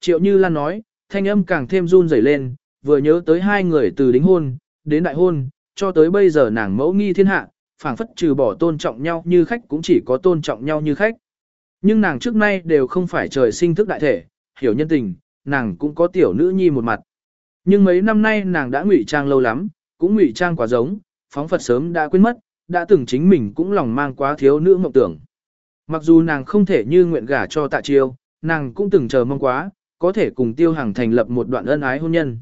Triệu Như Lan nói, thanh âm càng thêm run rẩy lên, vừa nhớ tới hai người từ đính hôn, đến đại hôn, cho tới bây giờ nàng mẫu nghi thiên hạ, phảng phất trừ bỏ tôn trọng nhau như khách cũng chỉ có tôn trọng nhau như khách. Nhưng nàng trước nay đều không phải trời sinh thức đại thể, hiểu nhân tình, nàng cũng có tiểu nữ nhi một mặt. Nhưng mấy năm nay nàng đã ngụy trang lâu lắm, cũng ngụy trang quá giống, phóng Phật sớm đã quên mất, đã từng chính mình cũng lòng mang quá thiếu nữ mộng tưởng. Mặc dù nàng không thể như nguyện gả cho tạ chiêu, nàng cũng từng chờ mong quá, có thể cùng tiêu hàng thành lập một đoạn ân ái hôn nhân.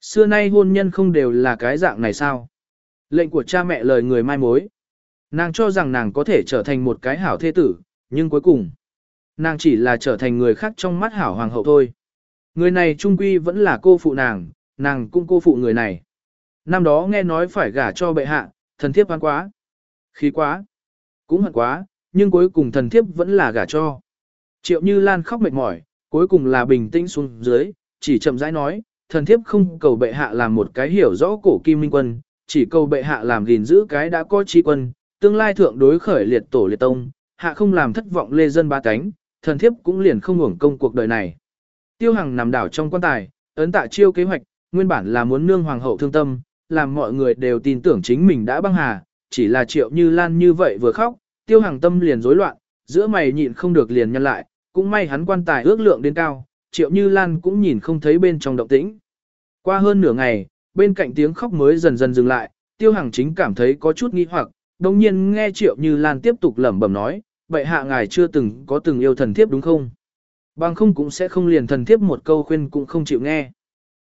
Xưa nay hôn nhân không đều là cái dạng này sao? Lệnh của cha mẹ lời người mai mối. Nàng cho rằng nàng có thể trở thành một cái hảo thế tử, nhưng cuối cùng, nàng chỉ là trở thành người khác trong mắt hảo hoàng hậu thôi. Người này trung quy vẫn là cô phụ nàng, nàng cũng cô phụ người này. Năm đó nghe nói phải gả cho bệ hạ, thần thiếp oan quá. Khí quá. Cũng hận quá, nhưng cuối cùng thần thiếp vẫn là gả cho. Triệu Như Lan khóc mệt mỏi, cuối cùng là bình tĩnh xuống dưới, chỉ chậm rãi nói, thần thiếp không cầu bệ hạ làm một cái hiểu rõ cổ kim minh quân, chỉ cầu bệ hạ làm gìn giữ cái đã có chi quân, tương lai thượng đối khởi liệt tổ liệt tông, hạ không làm thất vọng lê dân ba cánh, thần thiếp cũng liền không hưởng công cuộc đời này. Tiêu Hằng nằm đảo trong quan tài, ấn tạ chiêu kế hoạch, nguyên bản là muốn nương hoàng hậu thương tâm, làm mọi người đều tin tưởng chính mình đã băng hà, chỉ là triệu như lan như vậy vừa khóc, tiêu Hằng tâm liền rối loạn, giữa mày nhịn không được liền nhân lại, cũng may hắn quan tài ước lượng đến cao, triệu như lan cũng nhìn không thấy bên trong động tĩnh. Qua hơn nửa ngày, bên cạnh tiếng khóc mới dần dần dừng lại, tiêu hàng chính cảm thấy có chút nghi hoặc, đồng nhiên nghe triệu như lan tiếp tục lẩm bẩm nói, vậy hạ ngài chưa từng có từng yêu thần thiếp đúng không? Bằng không cũng sẽ không liền thần thiếp một câu khuyên cũng không chịu nghe.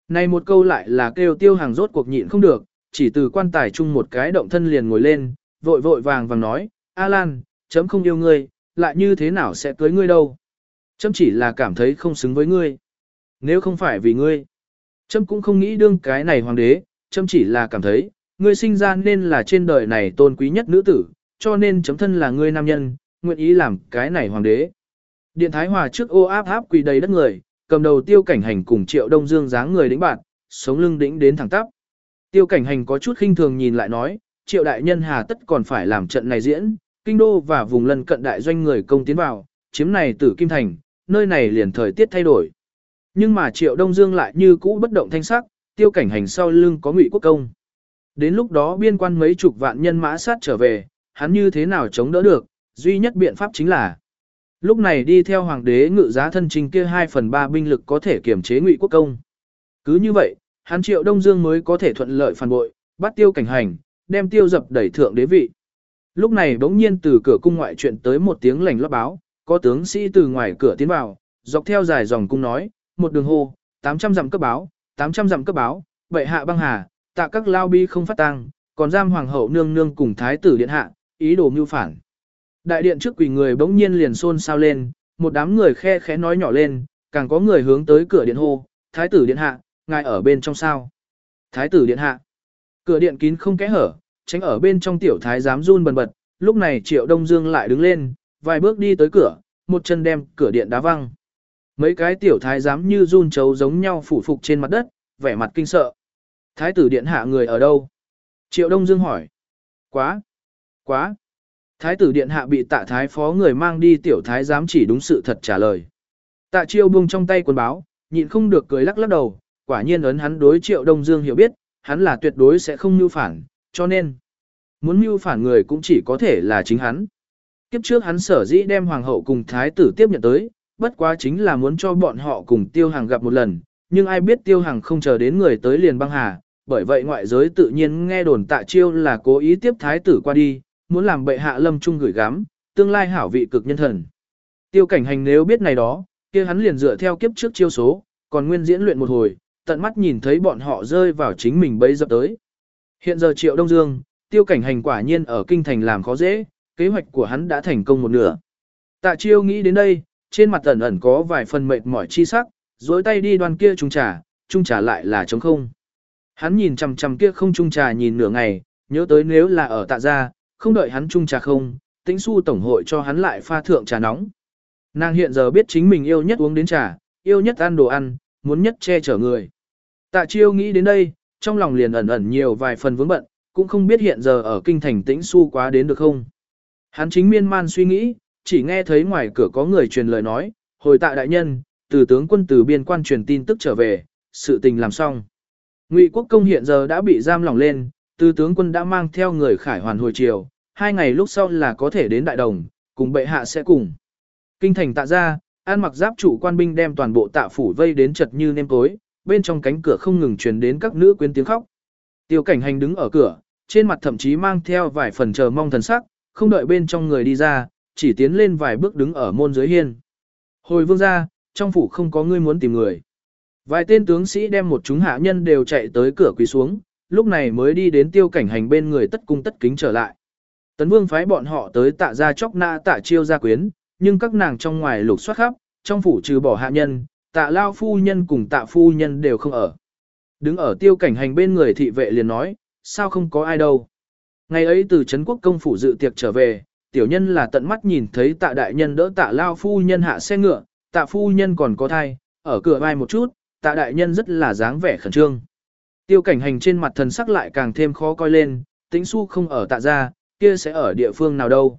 Này một câu lại là kêu tiêu hàng rốt cuộc nhịn không được, chỉ từ quan tài chung một cái động thân liền ngồi lên, vội vội vàng vàng nói, A Lan, chấm không yêu ngươi, lại như thế nào sẽ cưới ngươi đâu châm chỉ là cảm thấy không xứng với ngươi. Nếu không phải vì ngươi, châm cũng không nghĩ đương cái này hoàng đế, châm chỉ là cảm thấy, ngươi sinh ra nên là trên đời này tôn quý nhất nữ tử, cho nên chấm thân là ngươi nam nhân, nguyện ý làm cái này hoàng đế. Điện Thái Hòa trước ô áp áp quỳ đầy đất người, cầm đầu tiêu cảnh hành cùng triệu đông dương dáng người đĩnh bạn, sống lưng đĩnh đến thẳng tắp. Tiêu cảnh hành có chút khinh thường nhìn lại nói, triệu đại nhân hà tất còn phải làm trận này diễn, kinh đô và vùng lân cận đại doanh người công tiến vào, chiếm này tử kim thành, nơi này liền thời tiết thay đổi. Nhưng mà triệu đông dương lại như cũ bất động thanh sắc, tiêu cảnh hành sau lưng có ngụy quốc công. Đến lúc đó biên quan mấy chục vạn nhân mã sát trở về, hắn như thế nào chống đỡ được, duy nhất biện pháp chính là Lúc này đi theo hoàng đế ngự giá thân trình kia 2 phần 3 binh lực có thể kiểm chế ngụy quốc công. Cứ như vậy, hắn triệu Đông Dương mới có thể thuận lợi phản bội, bắt tiêu cảnh hành, đem tiêu dập đẩy thượng đế vị. Lúc này bỗng nhiên từ cửa cung ngoại chuyện tới một tiếng lành lót báo, có tướng sĩ từ ngoài cửa tiến vào, dọc theo dài dòng cung nói, một đường hô, 800 dặm cấp báo, 800 dặm cấp báo, bệ hạ băng hà, tạ các lao bi không phát tăng, còn giam hoàng hậu nương nương cùng thái tử điện hạ, ý đồ mưu phản. Đại điện trước quỷ người bỗng nhiên liền xôn xao lên, một đám người khe khẽ nói nhỏ lên, càng có người hướng tới cửa điện hô, thái tử điện hạ, ngài ở bên trong sao. Thái tử điện hạ, cửa điện kín không kẽ hở, tránh ở bên trong tiểu thái giám run bần bật, lúc này triệu đông dương lại đứng lên, vài bước đi tới cửa, một chân đem cửa điện đá văng. Mấy cái tiểu thái giám như run chấu giống nhau phủ phục trên mặt đất, vẻ mặt kinh sợ. Thái tử điện hạ người ở đâu? Triệu Đông Dương hỏi. Quá! Quá! Thái tử điện hạ bị tạ thái phó người mang đi tiểu thái giám chỉ đúng sự thật trả lời. Tạ chiêu buông trong tay quần báo, nhịn không được cười lắc lắc đầu, quả nhiên ấn hắn đối triệu đông dương hiểu biết, hắn là tuyệt đối sẽ không mưu phản, cho nên, muốn mưu phản người cũng chỉ có thể là chính hắn. Kiếp trước hắn sở dĩ đem hoàng hậu cùng thái tử tiếp nhận tới, bất quá chính là muốn cho bọn họ cùng tiêu hàng gặp một lần, nhưng ai biết tiêu hàng không chờ đến người tới liền băng hà, bởi vậy ngoại giới tự nhiên nghe đồn tạ chiêu là cố ý tiếp thái tử qua đi, muốn làm bệ hạ lâm trung gửi gắm, tương lai hảo vị cực nhân thần. Tiêu cảnh hành nếu biết này đó, kia hắn liền dựa theo kiếp trước chiêu số, còn nguyên diễn luyện một hồi, tận mắt nhìn thấy bọn họ rơi vào chính mình bấy dập tới. Hiện giờ triệu Đông Dương, tiêu cảnh hành quả nhiên ở kinh thành làm khó dễ, kế hoạch của hắn đã thành công một nửa. Tạ chiêu nghĩ đến đây, trên mặt ẩn ẩn có vài phần mệt mỏi chi sắc, dối tay đi đoan kia trung trà, trung trà lại là trống không. Hắn nhìn chằm chằm kia không trung trà nhìn nửa ngày, nhớ tới nếu là ở tạ gia, không đợi hắn trung trà không, tĩnh su tổng hội cho hắn lại pha thượng trà nóng. Nàng hiện giờ biết chính mình yêu nhất uống đến trà, yêu nhất ăn đồ ăn, muốn nhất che chở người. Tạ chiêu nghĩ đến đây, trong lòng liền ẩn ẩn nhiều vài phần vướng bận, cũng không biết hiện giờ ở kinh thành tĩnh su quá đến được không. Hắn chính miên man suy nghĩ, chỉ nghe thấy ngoài cửa có người truyền lời nói, hồi tạ đại nhân, từ tướng quân từ biên quan truyền tin tức trở về, sự tình làm xong. Ngụy quốc công hiện giờ đã bị giam lỏng lên, từ tướng quân đã mang theo người khải hoàn hồi chiều, hai ngày lúc sau là có thể đến đại đồng, cùng bệ hạ sẽ cùng. Kinh thành tạ ra, an mặc giáp chủ quan binh đem toàn bộ tạ phủ vây đến chật như nêm tối, bên trong cánh cửa không ngừng truyền đến các nữ quyến tiếng khóc. Tiêu cảnh hành đứng ở cửa, trên mặt thậm chí mang theo vài phần chờ mong thần sắc, không đợi bên trong người đi ra, chỉ tiến lên vài bước đứng ở môn dưới hiên. Hồi vương ra, trong phủ không có người muốn tìm người. Vài tên tướng sĩ đem một chúng hạ nhân đều chạy tới cửa quỳ xuống, lúc này mới đi đến tiêu cảnh hành bên người tất cung tất kính trở lại. Tấn vương phái bọn họ tới tạ ra chóc na tạ chiêu gia quyến, nhưng các nàng trong ngoài lục soát khắp, trong phủ trừ bỏ hạ nhân, tạ lao phu nhân cùng tạ phu nhân đều không ở. Đứng ở tiêu cảnh hành bên người thị vệ liền nói, sao không có ai đâu. Ngày ấy từ Trấn quốc công phủ dự tiệc trở về, tiểu nhân là tận mắt nhìn thấy tạ đại nhân đỡ tạ lao phu nhân hạ xe ngựa, tạ phu nhân còn có thai, ở cửa vai một chút, tạ đại nhân rất là dáng vẻ khẩn trương. Tiêu cảnh hành trên mặt thần sắc lại càng thêm khó coi lên, tĩnh su không ở tạ gia, kia sẽ ở địa phương nào đâu.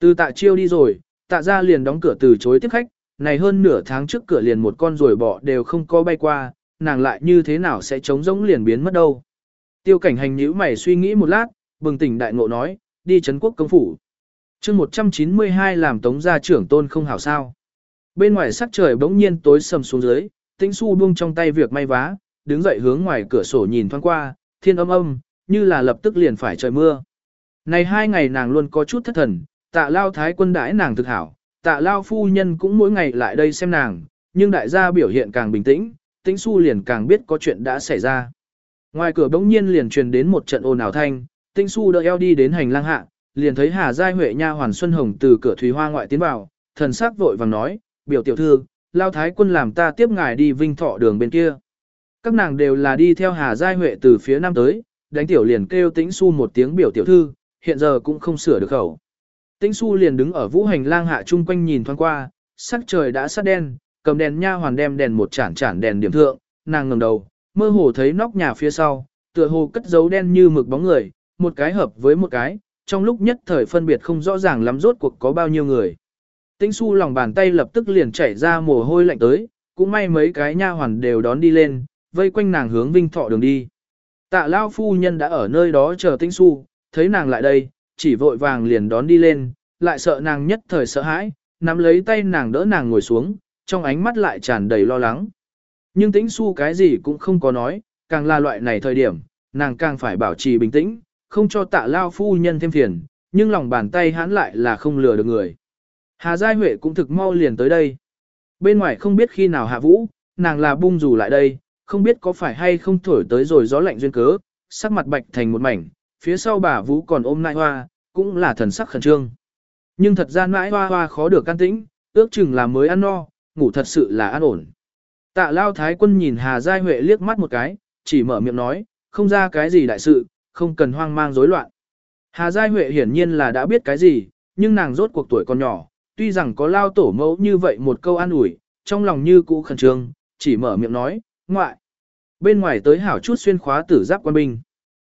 Từ tạ chiêu đi rồi, tạ gia liền đóng cửa từ chối tiếp khách, này hơn nửa tháng trước cửa liền một con rồi bỏ đều không có bay qua, nàng lại như thế nào sẽ chống rỗng liền biến mất đâu. Tiêu cảnh hành nhíu mày suy nghĩ một lát, bừng tỉnh đại ngộ nói, đi Trấn quốc công phủ. chương 192 làm tống gia trưởng tôn không hảo sao. Bên ngoài sắc trời bỗng nhiên tối sầm xuống dưới, tĩnh su buông trong tay việc may vá, đứng dậy hướng ngoài cửa sổ nhìn thoáng qua, thiên âm âm, như là lập tức liền phải trời mưa. Này hai ngày nàng luôn có chút thất thần, tạ lao thái quân đãi nàng thực hảo, tạ lao phu nhân cũng mỗi ngày lại đây xem nàng, nhưng đại gia biểu hiện càng bình tĩnh, tĩnh su liền càng biết có chuyện đã xảy ra. Ngoài cửa bỗng nhiên liền truyền đến một trận ồn ào thanh, Tinh su đỡ eo đi đến hành lang hạ, liền thấy Hà Giai Huệ nha hoàn Xuân Hồng từ cửa thủy hoa ngoại tiến vào, thần sắc vội vàng nói, biểu tiểu thư, lao thái quân làm ta tiếp ngài đi vinh thọ đường bên kia. Các nàng đều là đi theo Hà Giai Huệ từ phía nam tới, đánh tiểu liền kêu tĩnh su một tiếng biểu tiểu thư, hiện giờ cũng không sửa được khẩu. Tĩnh su liền đứng ở vũ hành lang hạ chung quanh nhìn thoáng qua, sắc trời đã sát đen, cầm đèn nha hoàn đem đèn một chản chản đèn điểm thượng, nàng ngẩng đầu, mơ hồ thấy nóc nhà phía sau, tựa hồ cất dấu đen như mực bóng người, một cái hợp với một cái, trong lúc nhất thời phân biệt không rõ ràng lắm rốt cuộc có bao nhiêu người. Tĩnh su lòng bàn tay lập tức liền chảy ra mồ hôi lạnh tới, cũng may mấy cái nha hoàn đều đón đi lên, vây quanh nàng hướng vinh thọ đường đi. Tạ Lao phu nhân đã ở nơi đó chờ Tĩnh su, thấy nàng lại đây, chỉ vội vàng liền đón đi lên, lại sợ nàng nhất thời sợ hãi, nắm lấy tay nàng đỡ nàng ngồi xuống, trong ánh mắt lại tràn đầy lo lắng. Nhưng tĩnh su cái gì cũng không có nói, càng là loại này thời điểm, nàng càng phải bảo trì bình tĩnh, không cho tạ lao phu nhân thêm phiền, nhưng lòng bàn tay hắn lại là không lừa được người. Hà Giai Huệ cũng thực mau liền tới đây. Bên ngoài không biết khi nào hạ vũ, nàng là bung dù lại đây, không biết có phải hay không thổi tới rồi gió lạnh duyên cớ, sắc mặt bạch thành một mảnh, phía sau bà vũ còn ôm nại hoa, cũng là thần sắc khẩn trương. Nhưng thật ra nãi hoa hoa khó được can tĩnh, ước chừng là mới ăn no, ngủ thật sự là an ổn. Tạ lao thái quân nhìn Hà Giai Huệ liếc mắt một cái, chỉ mở miệng nói, không ra cái gì đại sự, không cần hoang mang rối loạn. Hà Giai Huệ hiển nhiên là đã biết cái gì, nhưng nàng rốt cuộc tuổi còn nhỏ, tuy rằng có lao tổ mẫu như vậy một câu an ủi, trong lòng như cũ khẩn trương, chỉ mở miệng nói, ngoại. Bên ngoài tới hảo chút xuyên khóa tử giáp quan binh.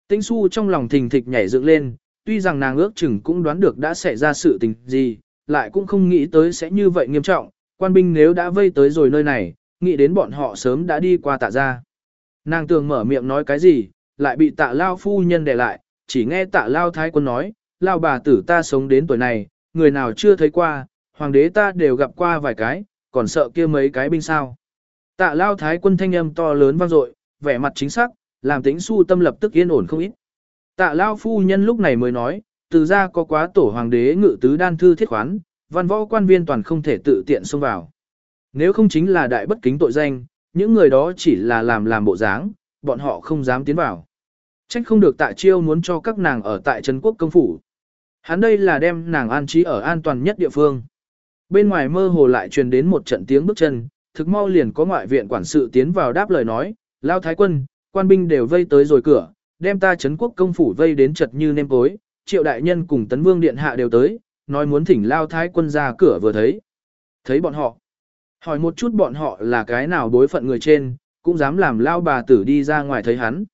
Tĩnh su trong lòng thình thịch nhảy dựng lên, tuy rằng nàng ước chừng cũng đoán được đã xảy ra sự tình gì, lại cũng không nghĩ tới sẽ như vậy nghiêm trọng, quan binh nếu đã vây tới rồi nơi này, nghĩ đến bọn họ sớm đã đi qua tạ ra. Nàng tường mở miệng nói cái gì, lại bị tạ lao phu nhân để lại, chỉ nghe tạ lao thái quân nói, lao bà tử ta sống đến tuổi này, người nào chưa thấy qua, hoàng đế ta đều gặp qua vài cái, còn sợ kia mấy cái binh sao. Tạ lao thái quân thanh âm to lớn vang dội, vẻ mặt chính xác, làm tính su tâm lập tức yên ổn không ít. Tạ lao phu nhân lúc này mới nói, từ ra có quá tổ hoàng đế ngự tứ đan thư thiết khoán, văn võ quan viên toàn không thể tự tiện xông vào. Nếu không chính là đại bất kính tội danh, những người đó chỉ là làm làm bộ dáng, bọn họ không dám tiến vào. Trách không được tạ chiêu muốn cho các nàng ở tại Trấn Quốc công phủ. Hắn đây là đem nàng an trí ở an toàn nhất địa phương. Bên ngoài mơ hồ lại truyền đến một trận tiếng bước chân, thực mau liền có ngoại viện quản sự tiến vào đáp lời nói, lao thái quân, quan binh đều vây tới rồi cửa, đem ta Trấn Quốc công phủ vây đến chật như nêm tối, triệu đại nhân cùng tấn vương điện hạ đều tới, nói muốn thỉnh lao thái quân ra cửa vừa thấy. Thấy bọn họ, hỏi một chút bọn họ là cái nào đối phận người trên, cũng dám làm lao bà tử đi ra ngoài thấy hắn.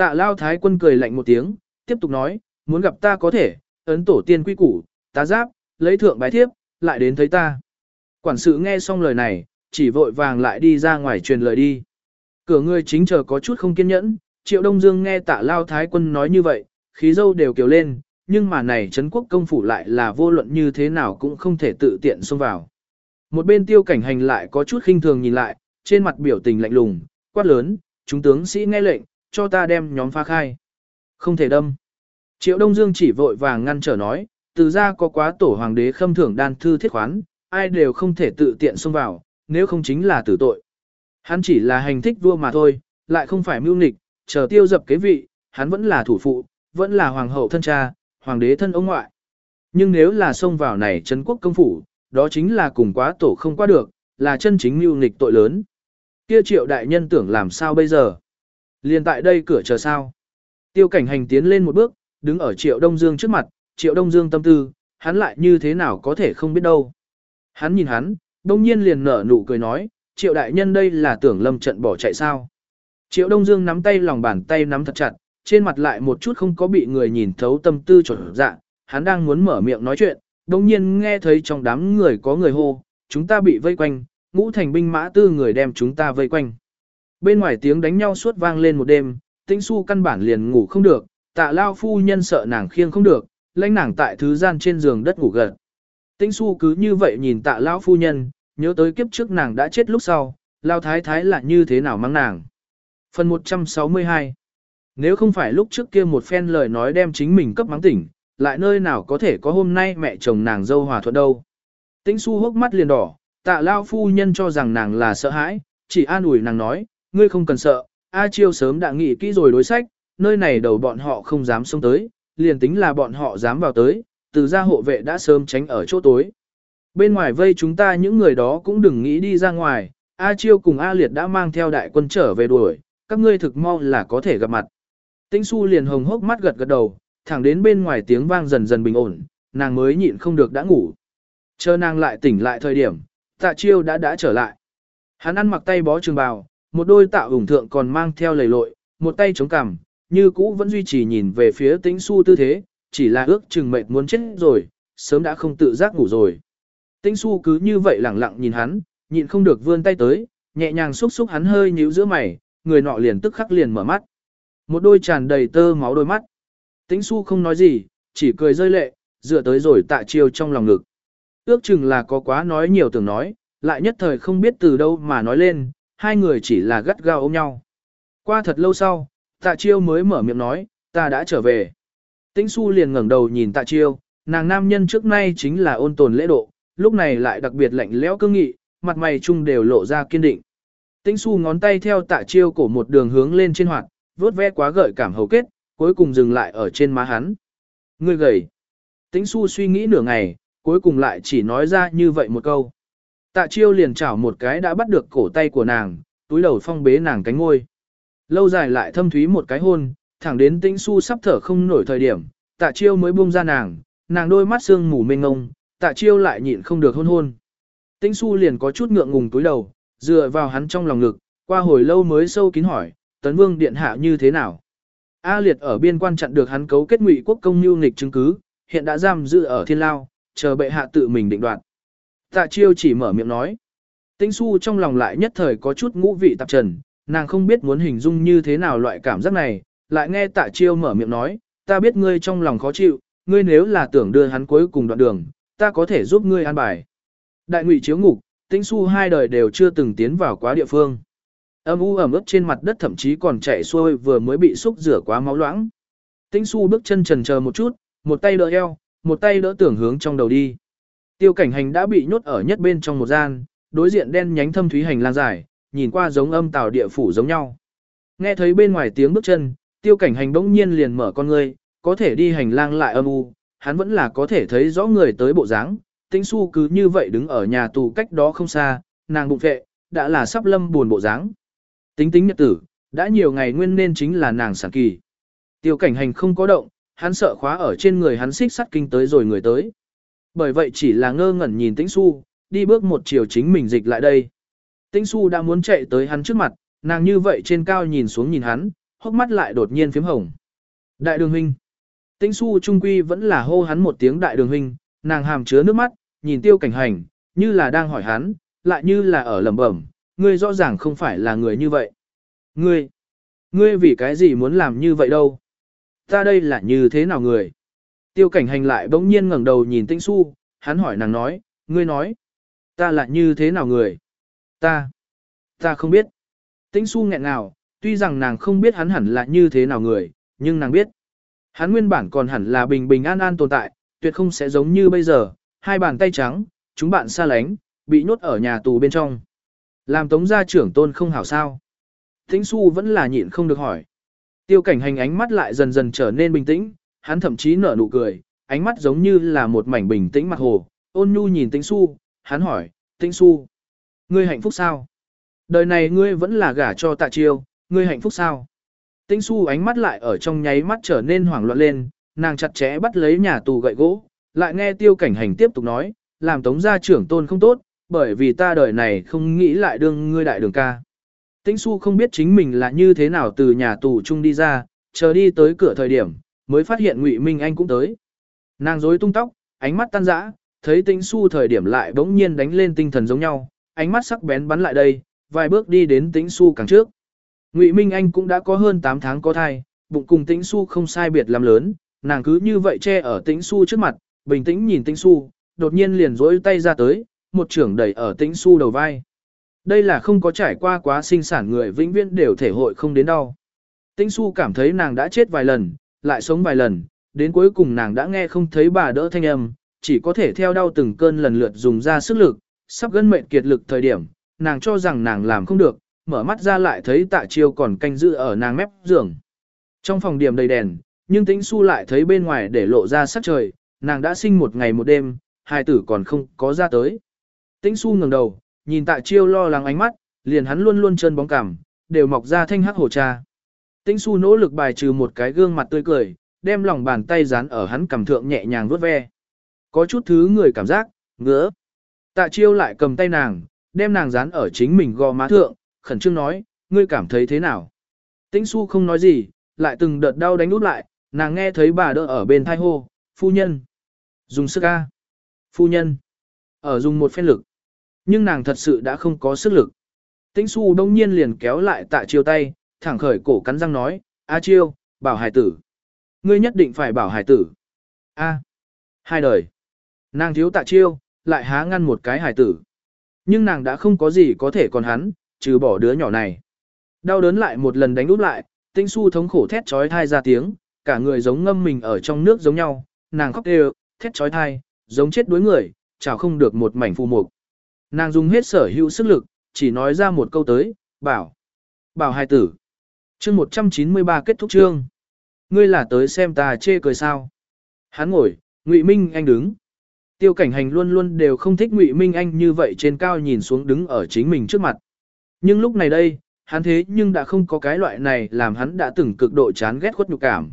Tạ lao thái quân cười lạnh một tiếng, tiếp tục nói, muốn gặp ta có thể, ấn tổ tiên quy củ, tá giáp, lấy thượng bái thiếp, lại đến thấy ta. Quản sự nghe xong lời này, chỉ vội vàng lại đi ra ngoài truyền lời đi. Cửa người chính chờ có chút không kiên nhẫn, Triệu Đông Dương nghe tạ lao thái quân nói như vậy, khí dâu đều kiều lên, nhưng mà này Trấn quốc công phủ lại là vô luận như thế nào cũng không thể tự tiện xông vào. Một bên tiêu cảnh hành lại có chút khinh thường nhìn lại, trên mặt biểu tình lạnh lùng, quát lớn, chúng tướng sĩ nghe lệnh, cho ta đem nhóm phá khai. Không thể đâm. Triệu Đông Dương chỉ vội vàng ngăn trở nói, từ ra có quá tổ hoàng đế khâm thưởng đan thư thiết khoán, ai đều không thể tự tiện xông vào, nếu không chính là tử tội. Hắn chỉ là hành thích vua mà thôi, lại không phải mưu nghịch, chờ tiêu dập kế vị, hắn vẫn là thủ phụ, vẫn là hoàng hậu thân cha, hoàng đế thân ông ngoại. Nhưng nếu là xông vào này Trấn quốc công phủ, đó chính là cùng quá tổ không qua được, là chân chính mưu nghịch tội lớn. Kia triệu đại nhân tưởng làm sao bây giờ? Liên tại đây cửa chờ sao? Tiêu cảnh hành tiến lên một bước, đứng ở triệu Đông Dương trước mặt, triệu Đông Dương tâm tư, hắn lại như thế nào có thể không biết đâu. Hắn nhìn hắn, đông nhiên liền nở nụ cười nói, triệu đại nhân đây là tưởng lâm trận bỏ chạy sao. Triệu Đông Dương nắm tay lòng bàn tay nắm thật chặt, trên mặt lại một chút không có bị người nhìn thấu tâm tư trở dạ, hắn đang muốn mở miệng nói chuyện, đồng nhiên nghe thấy trong đám người có người hô, chúng ta bị vây quanh, ngũ thành binh mã tư người đem chúng ta vây quanh. Bên ngoài tiếng đánh nhau suốt vang lên một đêm, tĩnh su căn bản liền ngủ không được, tạ lao phu nhân sợ nàng khiêng không được, lãnh nàng tại thứ gian trên giường đất ngủ gật. Tĩnh su cứ như vậy nhìn tạ lao phu nhân, nhớ tới kiếp trước nàng đã chết lúc sau, lao thái thái là như thế nào mang nàng. Phần 162 Nếu không phải lúc trước kia một phen lời nói đem chính mình cấp mắng tỉnh, lại nơi nào có thể có hôm nay mẹ chồng nàng dâu hòa thuận đâu. Tĩnh su hốc mắt liền đỏ, tạ lao phu nhân cho rằng nàng là sợ hãi, chỉ an ủi nàng nói, ngươi không cần sợ, A Chiêu sớm đã nghĩ kỹ rồi đối sách, nơi này đầu bọn họ không dám xông tới, liền tính là bọn họ dám vào tới, từ gia hộ vệ đã sớm tránh ở chỗ tối. Bên ngoài vây chúng ta những người đó cũng đừng nghĩ đi ra ngoài, A Chiêu cùng A Liệt đã mang theo đại quân trở về đuổi, các ngươi thực mau là có thể gặp mặt. Tĩnh su liền hồng hốc mắt gật gật đầu, thẳng đến bên ngoài tiếng vang dần dần bình ổn, nàng mới nhịn không được đã ngủ. Chờ nàng lại tỉnh lại thời điểm, tạ chiêu đã đã trở lại. Hắn ăn mặc tay bó trường bào, một đôi tạo ủng thượng còn mang theo lầy lội, một tay chống cằm, như cũ vẫn duy trì nhìn về phía tĩnh su tư thế, chỉ là ước chừng mệt muốn chết rồi, sớm đã không tự giác ngủ rồi. Tĩnh su cứ như vậy lẳng lặng nhìn hắn, nhịn không được vươn tay tới, nhẹ nhàng xúc xúc hắn hơi nhíu giữa mày, người nọ liền tức khắc liền mở mắt. Một đôi tràn đầy tơ máu đôi mắt. Tĩnh su không nói gì, chỉ cười rơi lệ, dựa tới rồi tạ chiêu trong lòng ngực. Ước chừng là có quá nói nhiều tưởng nói, lại nhất thời không biết từ đâu mà nói lên, hai người chỉ là gắt gao ôm nhau. Qua thật lâu sau, tạ chiêu mới mở miệng nói, ta đã trở về. Tĩnh su liền ngẩng đầu nhìn tạ chiêu, nàng nam nhân trước nay chính là ôn tồn lễ độ, lúc này lại đặc biệt lạnh lẽo cương nghị, mặt mày chung đều lộ ra kiên định. Tĩnh su ngón tay theo tạ chiêu cổ một đường hướng lên trên hoạt, vớt ve quá gợi cảm hầu kết, cuối cùng dừng lại ở trên má hắn. Ngươi gầy. Tĩnh su suy nghĩ nửa ngày, cuối cùng lại chỉ nói ra như vậy một câu. Tạ chiêu liền chảo một cái đã bắt được cổ tay của nàng, túi đầu phong bế nàng cánh ngôi. Lâu dài lại thâm thúy một cái hôn, thẳng đến tĩnh su sắp thở không nổi thời điểm, tạ chiêu mới buông ra nàng, nàng đôi mắt sương mù mênh ngông, tạ chiêu lại nhịn không được hôn hôn. Tĩnh su liền có chút ngượng ngùng túi đầu, dựa vào hắn trong lòng ngực, qua hồi lâu mới sâu kín hỏi, tấn vương điện hạ như thế nào. A liệt ở biên quan chặn được hắn cấu kết ngụy quốc công nhu nghịch chứng cứ, hiện đã giam giữ ở thiên lao, chờ bệ hạ tự mình định đoạt. Tạ chiêu chỉ mở miệng nói. Tĩnh su trong lòng lại nhất thời có chút ngũ vị tạp trần, nàng không biết muốn hình dung như thế nào loại cảm giác này, lại nghe tạ chiêu mở miệng nói, ta biết ngươi trong lòng khó chịu, ngươi nếu là tưởng đưa hắn cuối cùng đoạn đường, ta có thể giúp ngươi an bài. Đại ngụy chiếu ngục, tĩnh su hai đời đều chưa từng tiến vào quá địa phương. Âm u ẩm ướt trên mặt đất thậm chí còn chảy xuôi vừa mới bị xúc rửa quá máu loãng. Tĩnh su bước chân trần chờ một chút, một tay đỡ eo, một tay đỡ tưởng hướng trong đầu đi. Tiêu cảnh hành đã bị nhốt ở nhất bên trong một gian, đối diện đen nhánh thâm thúy hành lang dài, nhìn qua giống âm tàu địa phủ giống nhau. Nghe thấy bên ngoài tiếng bước chân, tiêu cảnh hành bỗng nhiên liền mở con ngươi, có thể đi hành lang lại âm u, hắn vẫn là có thể thấy rõ người tới bộ dáng. Tĩnh su cứ như vậy đứng ở nhà tù cách đó không xa, nàng bụng vệ, đã là sắp lâm buồn bộ dáng. Tính tính nhật tử, đã nhiều ngày nguyên nên chính là nàng sản kỳ. Tiêu cảnh hành không có động, hắn sợ khóa ở trên người hắn xích sắt kinh tới rồi người tới. Bởi vậy chỉ là ngơ ngẩn nhìn tĩnh su, đi bước một chiều chính mình dịch lại đây. Tĩnh su đã muốn chạy tới hắn trước mặt, nàng như vậy trên cao nhìn xuống nhìn hắn, hốc mắt lại đột nhiên phím hồng. Đại đường huynh. Tĩnh su trung quy vẫn là hô hắn một tiếng đại đường huynh, nàng hàm chứa nước mắt, nhìn tiêu cảnh hành, như là đang hỏi hắn, lại như là ở lẩm bẩm, ngươi rõ ràng không phải là người như vậy. Ngươi, ngươi vì cái gì muốn làm như vậy đâu? Ta đây là như thế nào người? Tiêu cảnh hành lại bỗng nhiên ngẩng đầu nhìn tĩnh su, hắn hỏi nàng nói, ngươi nói, ta là như thế nào người? Ta, ta không biết. Tĩnh su nghẹn ngào, tuy rằng nàng không biết hắn hẳn là như thế nào người, nhưng nàng biết. Hắn nguyên bản còn hẳn là bình bình an an tồn tại, tuyệt không sẽ giống như bây giờ, hai bàn tay trắng, chúng bạn xa lánh, bị nhốt ở nhà tù bên trong. Làm tống gia trưởng tôn không hảo sao. Tĩnh su vẫn là nhịn không được hỏi. Tiêu cảnh hành ánh mắt lại dần dần trở nên bình tĩnh, hắn thậm chí nở nụ cười, ánh mắt giống như là một mảnh bình tĩnh mặt hồ, ôn nhu nhìn tĩnh su, hắn hỏi, tĩnh su, ngươi hạnh phúc sao? Đời này ngươi vẫn là gả cho tạ chiêu, ngươi hạnh phúc sao? Tĩnh su ánh mắt lại ở trong nháy mắt trở nên hoảng loạn lên, nàng chặt chẽ bắt lấy nhà tù gậy gỗ, lại nghe tiêu cảnh hành tiếp tục nói, làm tống gia trưởng tôn không tốt, bởi vì ta đời này không nghĩ lại đương ngươi đại đường ca. Tĩnh su không biết chính mình là như thế nào từ nhà tù chung đi ra, chờ đi tới cửa thời điểm, mới phát hiện Ngụy Minh Anh cũng tới. Nàng rối tung tóc, ánh mắt tan rã, thấy Tĩnh su thời điểm lại bỗng nhiên đánh lên tinh thần giống nhau, ánh mắt sắc bén bắn lại đây, vài bước đi đến Tĩnh su càng trước. Ngụy Minh Anh cũng đã có hơn 8 tháng có thai, bụng cùng Tĩnh su không sai biệt lắm lớn, nàng cứ như vậy che ở Tĩnh su trước mặt, bình tĩnh nhìn Tĩnh su, đột nhiên liền rối tay ra tới, một trưởng đẩy ở Tĩnh su đầu vai. Đây là không có trải qua quá sinh sản người vĩnh viễn đều thể hội không đến đau. Tĩnh su cảm thấy nàng đã chết vài lần, lại sống vài lần, đến cuối cùng nàng đã nghe không thấy bà đỡ thanh âm, chỉ có thể theo đau từng cơn lần lượt dùng ra sức lực, sắp gân mệnh kiệt lực thời điểm, nàng cho rằng nàng làm không được, mở mắt ra lại thấy tạ chiêu còn canh giữ ở nàng mép giường. Trong phòng điểm đầy đèn, nhưng tĩnh su lại thấy bên ngoài để lộ ra sắc trời, nàng đã sinh một ngày một đêm, hai tử còn không có ra tới. Tĩnh su ngẩng đầu, nhìn tạ chiêu lo lắng ánh mắt, liền hắn luôn luôn chân bóng cảm, đều mọc ra thanh hắc hổ cha. Tĩnh su nỗ lực bài trừ một cái gương mặt tươi cười, đem lòng bàn tay dán ở hắn cầm thượng nhẹ nhàng vuốt ve. Có chút thứ người cảm giác, ngứa. Tạ chiêu lại cầm tay nàng, đem nàng dán ở chính mình gò má thượng, khẩn trương nói, ngươi cảm thấy thế nào? Tĩnh su không nói gì, lại từng đợt đau đánh út lại, nàng nghe thấy bà đỡ ở bên thai hô, phu nhân. Dùng sức A. Phu nhân. Ở dùng một phen lực. Nhưng nàng thật sự đã không có sức lực. Tĩnh su đông nhiên liền kéo lại tạ chiêu tay, thẳng khởi cổ cắn răng nói, A chiêu, bảo hải tử. Ngươi nhất định phải bảo hải tử. A. Hai đời. Nàng thiếu tạ chiêu, lại há ngăn một cái hải tử. Nhưng nàng đã không có gì có thể còn hắn, trừ bỏ đứa nhỏ này. Đau đớn lại một lần đánh úp lại, tinh su thống khổ thét trói thai ra tiếng, cả người giống ngâm mình ở trong nước giống nhau, nàng khóc đều, thét trói thai, giống chết đuối người, chào không được một mảnh phù mục. Nàng dùng hết sở hữu sức lực, chỉ nói ra một câu tới, bảo. Bảo hài tử chương 193 kết thúc chương. Ngươi là tới xem ta chê cười sao. Hắn ngồi, Ngụy Minh Anh đứng. Tiêu cảnh hành luôn luôn đều không thích Ngụy Minh Anh như vậy trên cao nhìn xuống đứng ở chính mình trước mặt. Nhưng lúc này đây, hắn thế nhưng đã không có cái loại này làm hắn đã từng cực độ chán ghét khuất nhục cảm.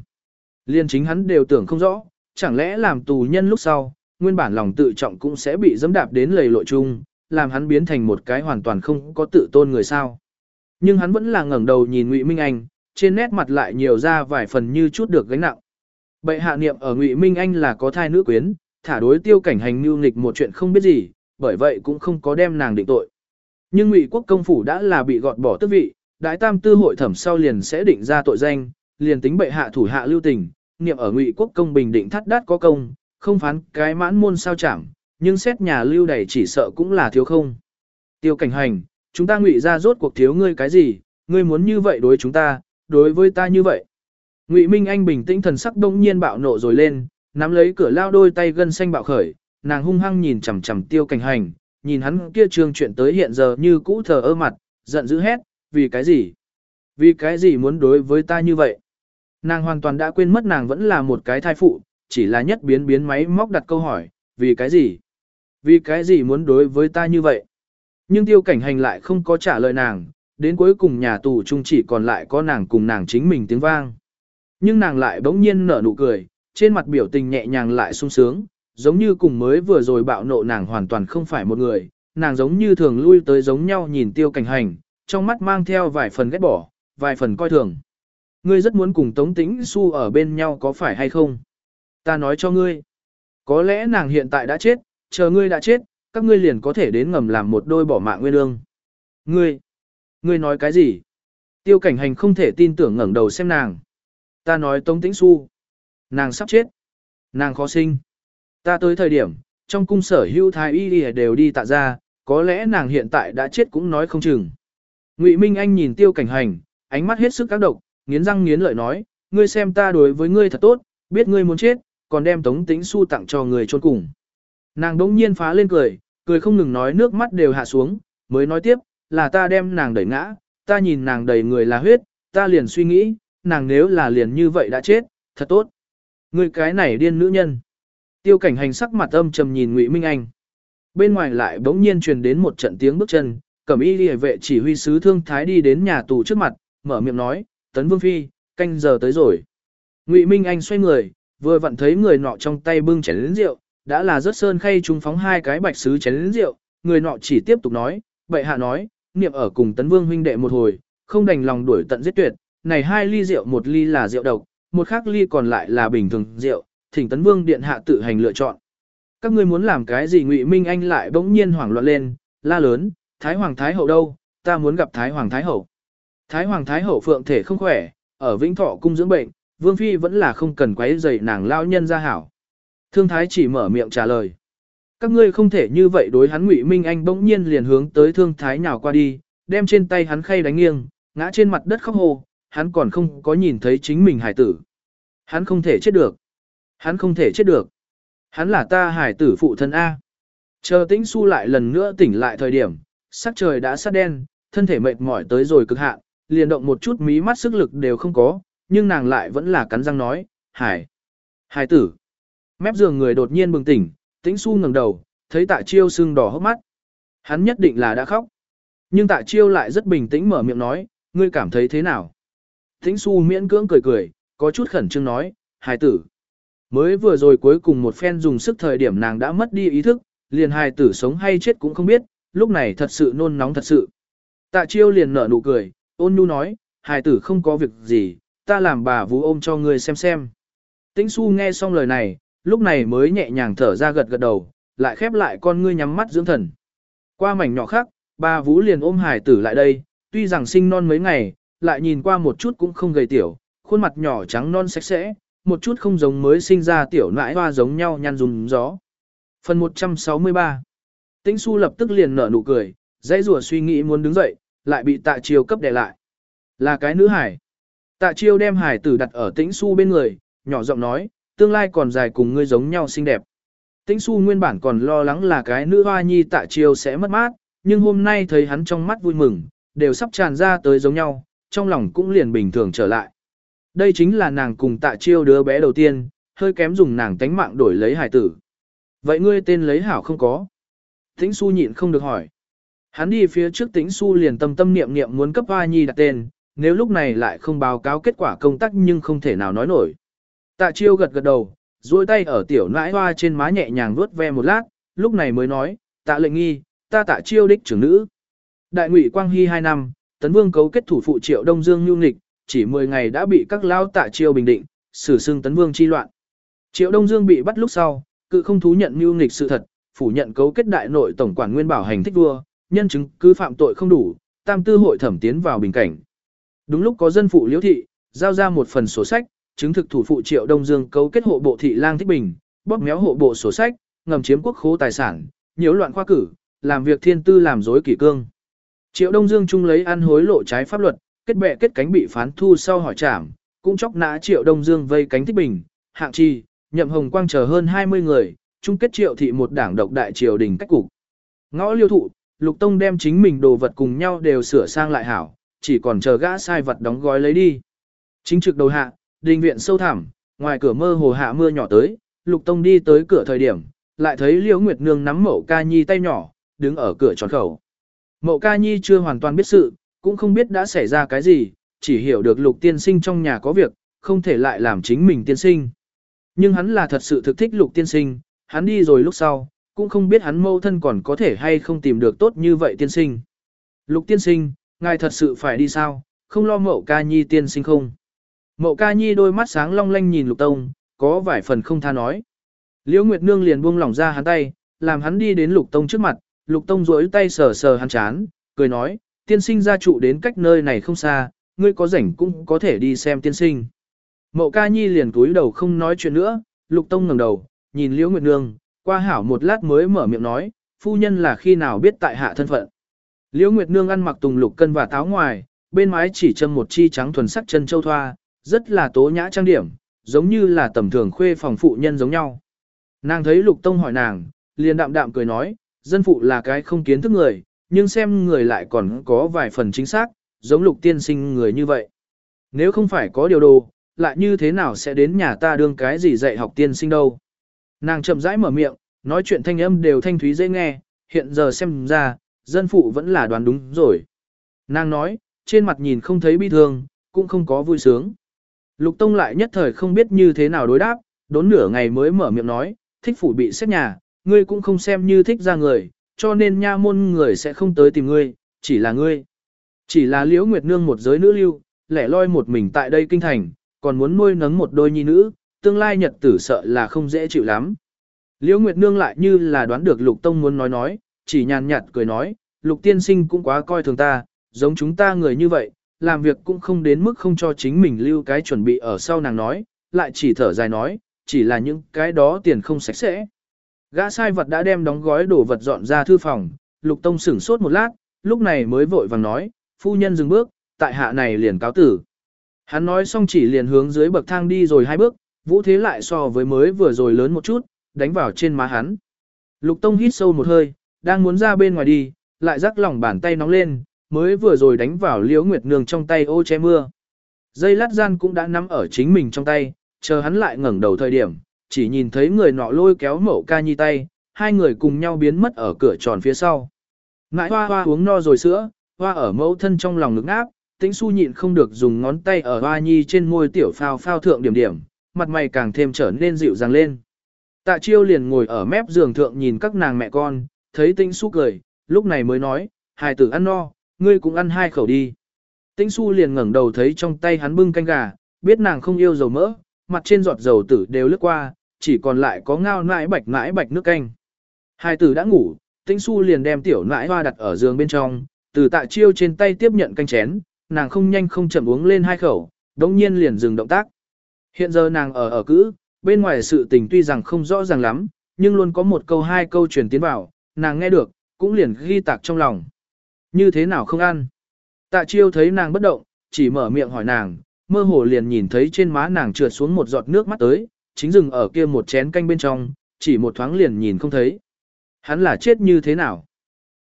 Liên chính hắn đều tưởng không rõ, chẳng lẽ làm tù nhân lúc sau, nguyên bản lòng tự trọng cũng sẽ bị dẫm đạp đến lầy lội chung, làm hắn biến thành một cái hoàn toàn không có tự tôn người sao. Nhưng hắn vẫn là ngẩng đầu nhìn Ngụy Minh Anh, trên nét mặt lại nhiều ra vài phần như chút được gánh nặng. Bệ hạ niệm ở Ngụy Minh Anh là có thai nữ quyến, thả đối tiêu cảnh hành mưu nghịch một chuyện không biết gì, bởi vậy cũng không có đem nàng định tội. Nhưng Ngụy quốc công phủ đã là bị gọt bỏ tước vị, đại tam tư hội thẩm sau liền sẽ định ra tội danh, liền tính bệ hạ thủ hạ lưu tình, niệm ở Ngụy quốc công bình định thắt đát có công, không phán cái mãn môn sao chẳng, nhưng xét nhà lưu đầy chỉ sợ cũng là thiếu không. Tiêu cảnh hành, chúng ta Ngụy ra rốt cuộc thiếu ngươi cái gì, ngươi muốn như vậy đối chúng ta, đối với ta như vậy. Ngụy Minh Anh bình tĩnh thần sắc đông nhiên bạo nộ rồi lên, nắm lấy cửa lao đôi tay gân xanh bạo khởi, nàng hung hăng nhìn chằm chằm tiêu cảnh hành, nhìn hắn kia trường chuyện tới hiện giờ như cũ thờ ơ mặt, giận dữ hét, vì cái gì? Vì cái gì muốn đối với ta như vậy? Nàng hoàn toàn đã quên mất nàng vẫn là một cái thai phụ, chỉ là nhất biến biến máy móc đặt câu hỏi, vì cái gì? Vì cái gì muốn đối với ta như vậy? Nhưng tiêu cảnh hành lại không có trả lời nàng, đến cuối cùng nhà tù chung chỉ còn lại có nàng cùng nàng chính mình tiếng vang. Nhưng nàng lại bỗng nhiên nở nụ cười, trên mặt biểu tình nhẹ nhàng lại sung sướng, giống như cùng mới vừa rồi bạo nộ nàng hoàn toàn không phải một người, nàng giống như thường lui tới giống nhau nhìn tiêu cảnh hành, trong mắt mang theo vài phần ghét bỏ, vài phần coi thường. Ngươi rất muốn cùng Tống Tĩnh Xu ở bên nhau có phải hay không? Ta nói cho ngươi. Có lẽ nàng hiện tại đã chết, chờ ngươi đã chết, các ngươi liền có thể đến ngầm làm một đôi bỏ mạng nguyên ương. Ngươi, ngươi nói cái gì? Tiêu cảnh hành không thể tin tưởng ngẩng đầu xem nàng. Ta nói Tống Tĩnh Xu. Nàng sắp chết. Nàng khó sinh. Ta tới thời điểm, trong cung sở hưu thái y đều đi tạ ra, có lẽ nàng hiện tại đã chết cũng nói không chừng. Ngụy Minh Anh nhìn tiêu cảnh hành, ánh mắt hết sức các độc, nghiến răng nghiến lợi nói, ngươi xem ta đối với ngươi thật tốt, biết ngươi muốn chết, còn đem Tống Tĩnh Xu tặng cho người chôn cùng. Nàng đống nhiên phá lên cười, cười không ngừng nói nước mắt đều hạ xuống, mới nói tiếp, là ta đem nàng đẩy ngã, ta nhìn nàng đầy người là huyết, ta liền suy nghĩ, nàng nếu là liền như vậy đã chết, thật tốt. Người cái này điên nữ nhân. Tiêu cảnh hành sắc mặt âm trầm nhìn Ngụy Minh Anh. Bên ngoài lại bỗng nhiên truyền đến một trận tiếng bước chân, cẩm y liề vệ chỉ huy sứ thương thái đi đến nhà tù trước mặt, mở miệng nói, tấn vương phi, canh giờ tới rồi. Ngụy Minh Anh xoay người, vừa vặn thấy người nọ trong tay bưng chén lớn rượu, đã là rớt sơn khay trung phóng hai cái bạch sứ chén lớn rượu, người nọ chỉ tiếp tục nói, bệ hạ nói, niệm ở cùng tấn vương huynh đệ một hồi, không đành lòng đuổi tận giết tuyệt, này hai ly rượu một ly là rượu độc, một khác ly còn lại là bình thường rượu, thỉnh tấn vương điện hạ tự hành lựa chọn. Các ngươi muốn làm cái gì Ngụy Minh Anh lại bỗng nhiên hoảng loạn lên, la lớn, Thái Hoàng Thái Hậu đâu, ta muốn gặp Thái Hoàng Thái Hậu. Thái Hoàng Thái Hậu phượng thể không khỏe, ở Vĩnh Thọ cung dưỡng bệnh, Vương Phi vẫn là không cần quấy rầy nàng lao nhân ra hảo. Thương Thái chỉ mở miệng trả lời. Các ngươi không thể như vậy đối hắn Ngụy Minh Anh bỗng nhiên liền hướng tới Thương Thái nhào qua đi, đem trên tay hắn khay đánh nghiêng, ngã trên mặt đất khóc hồ, hắn còn không có nhìn thấy chính mình hải tử. Hắn không thể chết được. Hắn không thể chết được. Hắn là ta hải tử phụ thân A. Chờ tĩnh su lại lần nữa tỉnh lại thời điểm, sắc trời đã sát đen, thân thể mệt mỏi tới rồi cực hạn, liền động một chút mí mắt sức lực đều không có, nhưng nàng lại vẫn là cắn răng nói, hải, hải tử. Mép giường người đột nhiên bừng tỉnh, tĩnh su ngẩng đầu, thấy tạ chiêu sưng đỏ hốc mắt. Hắn nhất định là đã khóc. Nhưng tạ chiêu lại rất bình tĩnh mở miệng nói, ngươi cảm thấy thế nào? Tĩnh su miễn cưỡng cười cười, có chút khẩn trương nói, hài tử. Mới vừa rồi cuối cùng một phen dùng sức thời điểm nàng đã mất đi ý thức, liền hài tử sống hay chết cũng không biết, lúc này thật sự nôn nóng thật sự. Tạ chiêu liền nở nụ cười, ôn nhu nói, hài tử không có việc gì, ta làm bà vú ôm cho ngươi xem xem. Tĩnh su nghe xong lời này, lúc này mới nhẹ nhàng thở ra gật gật đầu, lại khép lại con ngươi nhắm mắt dưỡng thần. Qua mảnh nhỏ khác, ba vũ liền ôm hải tử lại đây, tuy rằng sinh non mấy ngày, lại nhìn qua một chút cũng không gầy tiểu, khuôn mặt nhỏ trắng non sạch sẽ, một chút không giống mới sinh ra tiểu nãi hoa giống nhau nhăn dùng gió. Phần 163 Tĩnh su lập tức liền nở nụ cười, dãy rùa suy nghĩ muốn đứng dậy, lại bị tạ chiêu cấp đè lại. Là cái nữ hải. Tạ chiêu đem hải tử đặt ở tĩnh su bên người, nhỏ giọng nói, tương lai còn dài cùng ngươi giống nhau xinh đẹp. Tĩnh su nguyên bản còn lo lắng là cái nữ hoa nhi tạ chiêu sẽ mất mát, nhưng hôm nay thấy hắn trong mắt vui mừng, đều sắp tràn ra tới giống nhau, trong lòng cũng liền bình thường trở lại. Đây chính là nàng cùng tạ chiêu đứa bé đầu tiên, hơi kém dùng nàng tánh mạng đổi lấy hải tử. Vậy ngươi tên lấy hảo không có? Tĩnh su nhịn không được hỏi. Hắn đi phía trước tĩnh su liền tâm tâm niệm niệm muốn cấp hoa nhi đặt tên, nếu lúc này lại không báo cáo kết quả công tác nhưng không thể nào nói nổi. Tạ chiêu gật gật đầu, duỗi tay ở tiểu nãi hoa trên má nhẹ nhàng vuốt ve một lát, lúc này mới nói, tạ lệnh nghi, ta tạ chiêu đích trưởng nữ. Đại ngụy Quang Hy 2 năm, Tấn Vương cấu kết thủ phụ triệu Đông Dương Nhu Nghịch, chỉ 10 ngày đã bị các lao tạ chiêu bình định, xử xưng Tấn Vương chi loạn. Triệu Đông Dương bị bắt lúc sau, cự không thú nhận Nhu Nghịch sự thật, phủ nhận cấu kết đại nội tổng quản nguyên bảo hành thích vua, nhân chứng cứ phạm tội không đủ, tam tư hội thẩm tiến vào bình cảnh. Đúng lúc có dân phụ liễu thị, giao ra một phần sổ sách, chứng thực thủ phụ triệu Đông Dương cấu kết hộ bộ thị lang thích bình, bóp méo hộ bộ sổ sách, ngầm chiếm quốc khố tài sản, nhiễu loạn khoa cử, làm việc thiên tư làm dối kỷ cương. Triệu Đông Dương chung lấy ăn hối lộ trái pháp luật, kết bè kết cánh bị phán thu sau hỏi trảm, cũng chóc nã Triệu Đông Dương vây cánh thích bình, hạng chi, nhậm hồng quang chờ hơn 20 người, chung kết Triệu thị một đảng độc đại triều đình cách cục. Ngõ liêu thụ, Lục Tông đem chính mình đồ vật cùng nhau đều sửa sang lại hảo, chỉ còn chờ gã sai vật đóng gói lấy đi. Chính trực đầu hạ, đình viện sâu thẳm, ngoài cửa mơ hồ hạ mưa nhỏ tới, Lục Tông đi tới cửa thời điểm, lại thấy Liễu Nguyệt Nương nắm mậu ca nhi tay nhỏ, đứng ở cửa tròn khẩu. Mậu ca nhi chưa hoàn toàn biết sự, cũng không biết đã xảy ra cái gì, chỉ hiểu được lục tiên sinh trong nhà có việc, không thể lại làm chính mình tiên sinh. Nhưng hắn là thật sự thực thích lục tiên sinh, hắn đi rồi lúc sau, cũng không biết hắn mâu thân còn có thể hay không tìm được tốt như vậy tiên sinh. Lục tiên sinh, ngài thật sự phải đi sao, không lo mậu ca nhi tiên sinh không. Mậu ca nhi đôi mắt sáng long lanh nhìn lục tông, có vài phần không tha nói. Liễu Nguyệt Nương liền buông lỏng ra hắn tay, làm hắn đi đến Lục Tông trước mặt, Lục Tông duỗi tay sờ sờ hắn chán, cười nói, tiên sinh gia trụ đến cách nơi này không xa, ngươi có rảnh cũng có thể đi xem tiên sinh. Mậu ca nhi liền cúi đầu không nói chuyện nữa, Lục Tông ngẩng đầu, nhìn Liễu Nguyệt Nương, qua hảo một lát mới mở miệng nói, phu nhân là khi nào biết tại hạ thân phận. Liễu Nguyệt Nương ăn mặc tùng lục cân và táo ngoài, bên mái chỉ châm một chi trắng thuần sắc chân châu thoa, rất là tố nhã trang điểm, giống như là tầm thường khuê phòng phụ nhân giống nhau. Nàng thấy Lục Tông hỏi nàng, liền đạm đạm cười nói, dân phụ là cái không kiến thức người, nhưng xem người lại còn có vài phần chính xác, giống Lục tiên sinh người như vậy. Nếu không phải có điều đồ, lại như thế nào sẽ đến nhà ta đương cái gì dạy học tiên sinh đâu. Nàng chậm rãi mở miệng, nói chuyện thanh âm đều thanh thúy dễ nghe, hiện giờ xem ra, dân phụ vẫn là đoán đúng rồi. Nàng nói, trên mặt nhìn không thấy bi thương, cũng không có vui sướng. Lục Tông lại nhất thời không biết như thế nào đối đáp, đốn nửa ngày mới mở miệng nói, thích phủ bị xét nhà, ngươi cũng không xem như thích ra người, cho nên nha môn người sẽ không tới tìm ngươi, chỉ là ngươi. Chỉ là Liễu Nguyệt Nương một giới nữ lưu, lẻ loi một mình tại đây kinh thành, còn muốn nuôi nấng một đôi nhi nữ, tương lai nhật tử sợ là không dễ chịu lắm. Liễu Nguyệt Nương lại như là đoán được Lục Tông muốn nói nói, chỉ nhàn nhạt cười nói, Lục Tiên Sinh cũng quá coi thường ta, giống chúng ta người như vậy, làm việc cũng không đến mức không cho chính mình lưu cái chuẩn bị ở sau nàng nói, lại chỉ thở dài nói, chỉ là những cái đó tiền không sạch sẽ. Gã sai vật đã đem đóng gói đồ vật dọn ra thư phòng, Lục Tông sửng sốt một lát, lúc này mới vội vàng nói, phu nhân dừng bước, tại hạ này liền cáo tử. Hắn nói xong chỉ liền hướng dưới bậc thang đi rồi hai bước, vũ thế lại so với mới vừa rồi lớn một chút, đánh vào trên má hắn. Lục Tông hít sâu một hơi, đang muốn ra bên ngoài đi, lại rắc lòng bàn tay nóng lên, mới vừa rồi đánh vào liễu nguyệt nương trong tay ô che mưa. Dây lát gian cũng đã nắm ở chính mình trong tay, chờ hắn lại ngẩng đầu thời điểm, chỉ nhìn thấy người nọ lôi kéo mẫu ca nhi tay, hai người cùng nhau biến mất ở cửa tròn phía sau. Ngãi hoa hoa uống no rồi sữa, hoa ở mẫu thân trong lòng ngực áp, tĩnh su nhịn không được dùng ngón tay ở hoa nhi trên môi tiểu phao phao thượng điểm điểm, mặt mày càng thêm trở nên dịu dàng lên. Tạ chiêu liền ngồi ở mép giường thượng nhìn các nàng mẹ con, thấy tĩnh su cười, lúc này mới nói, hài tử ăn no, ngươi cũng ăn hai khẩu đi. Tĩnh su liền ngẩng đầu thấy trong tay hắn bưng canh gà, biết nàng không yêu dầu mỡ, mặt trên giọt dầu tử đều lướt qua, chỉ còn lại có ngao nãi bạch nãi bạch nước canh. Hai tử đã ngủ, tĩnh su liền đem tiểu nãi hoa đặt ở giường bên trong, từ tạ chiêu trên tay tiếp nhận canh chén, nàng không nhanh không chậm uống lên hai khẩu, đống nhiên liền dừng động tác. Hiện giờ nàng ở ở cữ, bên ngoài sự tình tuy rằng không rõ ràng lắm, nhưng luôn có một câu hai câu truyền tiến vào, nàng nghe được, cũng liền ghi tạc trong lòng. Như thế nào không ăn? Tạ chiêu thấy nàng bất động, chỉ mở miệng hỏi nàng, mơ hồ liền nhìn thấy trên má nàng trượt xuống một giọt nước mắt tới, chính dừng ở kia một chén canh bên trong, chỉ một thoáng liền nhìn không thấy. Hắn là chết như thế nào?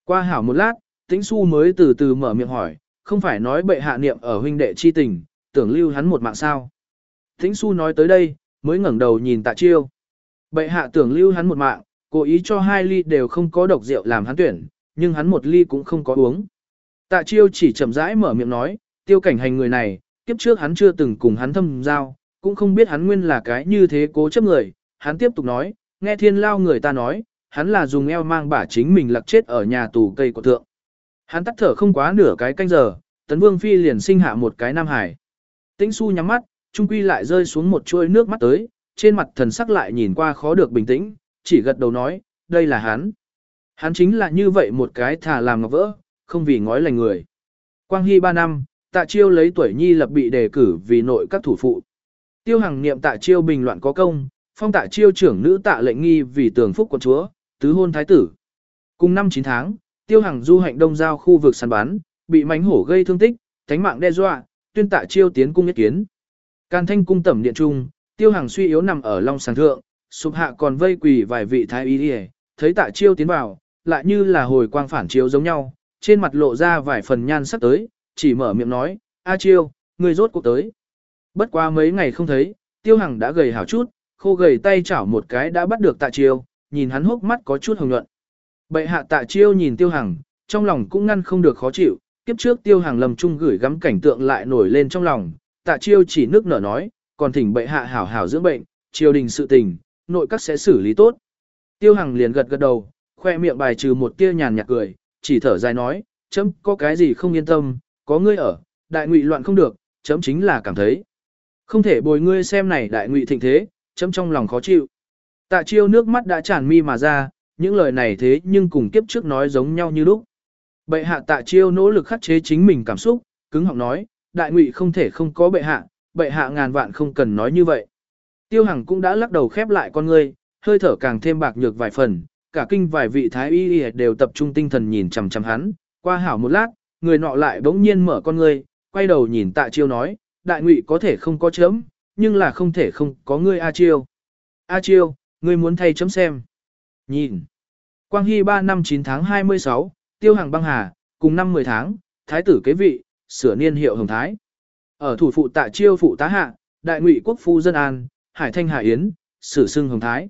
Qua hảo một lát, tĩnh su mới từ từ mở miệng hỏi, không phải nói bệ hạ niệm ở huynh đệ chi tình, tưởng lưu hắn một mạng sao. Tĩnh su nói tới đây, mới ngẩng đầu nhìn tạ chiêu. Bệ hạ tưởng lưu hắn một mạng, cố ý cho hai ly đều không có độc rượu làm hắn tuyển, nhưng hắn một ly cũng không có uống. Tạ chiêu chỉ chậm rãi mở miệng nói, tiêu cảnh hành người này, kiếp trước hắn chưa từng cùng hắn thâm giao, cũng không biết hắn nguyên là cái như thế cố chấp người. Hắn tiếp tục nói, nghe thiên lao người ta nói, hắn là dùng eo mang bả chính mình lặc chết ở nhà tù cây của thượng. Hắn tắt thở không quá nửa cái canh giờ, tấn vương phi liền sinh hạ một cái nam hải. Tĩnh su nhắm mắt, trung quy lại rơi xuống một chuôi nước mắt tới, trên mặt thần sắc lại nhìn qua khó được bình tĩnh, chỉ gật đầu nói, đây là hắn. Hắn chính là như vậy một cái thả làm ngọc vỡ, không vì ngói lành người. Quang Hy 3 năm, tạ chiêu lấy tuổi nhi lập bị đề cử vì nội các thủ phụ. Tiêu hằng niệm tạ chiêu bình loạn có công, phong tạ chiêu trưởng nữ tạ lệnh nghi vì tường phúc quân chúa, tứ hôn thái tử. Cùng năm 9 tháng, tiêu hằng du hành đông giao khu vực săn bắn, bị mánh hổ gây thương tích, thánh mạng đe dọa, tuyên tạ chiêu tiến cung nhất kiến. Can thanh cung tẩm điện trung, tiêu hằng suy yếu nằm ở long sàng thượng, sụp hạ còn vây quỳ vài vị thái y đi thấy tạ chiêu tiến vào, lại như là hồi quang phản chiếu giống nhau, trên mặt lộ ra vài phần nhan sắc tới, chỉ mở miệng nói, A chiêu, người rốt cuộc tới. Bất qua mấy ngày không thấy, tiêu hằng đã gầy hảo chút, khô gầy tay chảo một cái đã bắt được tạ chiêu, nhìn hắn hốc mắt có chút hồng nhuận. Bệ hạ tạ chiêu nhìn tiêu hằng, trong lòng cũng ngăn không được khó chịu, kiếp trước tiêu hằng lầm chung gửi gắm cảnh tượng lại nổi lên trong lòng, tạ chiêu chỉ nước nở nói, còn thỉnh bệ hạ hảo hảo dưỡng bệnh, triều đình sự tình, nội các sẽ xử lý tốt. Tiêu hằng liền gật gật đầu, khoe miệng bài trừ một tia nhàn nhạt cười, chỉ thở dài nói, chấm có cái gì không yên tâm, có ngươi ở, đại ngụy loạn không được, chấm chính là cảm thấy. Không thể bồi ngươi xem này đại ngụy thịnh thế, chấm trong lòng khó chịu. Tạ chiêu nước mắt đã tràn mi mà ra, những lời này thế nhưng cùng kiếp trước nói giống nhau như lúc. Bệ hạ tạ chiêu nỗ lực khắc chế chính mình cảm xúc, cứng họng nói, đại ngụy không thể không có bệ hạ, bệ hạ ngàn vạn không cần nói như vậy. Tiêu Hằng cũng đã lắc đầu khép lại con ngươi, hơi thở càng thêm bạc nhược vài phần, cả kinh vài vị thái y đều tập trung tinh thần nhìn chằm chằm hắn, qua hảo một lát, người nọ lại bỗng nhiên mở con ngươi, quay đầu nhìn Tạ Chiêu nói, đại ngụy có thể không có chấm, nhưng là không thể không có ngươi A Chiêu. A Chiêu, ngươi muốn thay chấm xem. Nhìn. Quang Hy 3 năm 9 tháng 26, Tiêu Hằng băng hà, cùng năm 10 tháng, thái tử kế vị, sửa niên hiệu Hồng Thái. Ở thủ phụ Tạ Chiêu phụ tá hạ, đại ngụy quốc phu dân an, Hải Thanh Hải Yến, sử xưng Hồng Thái.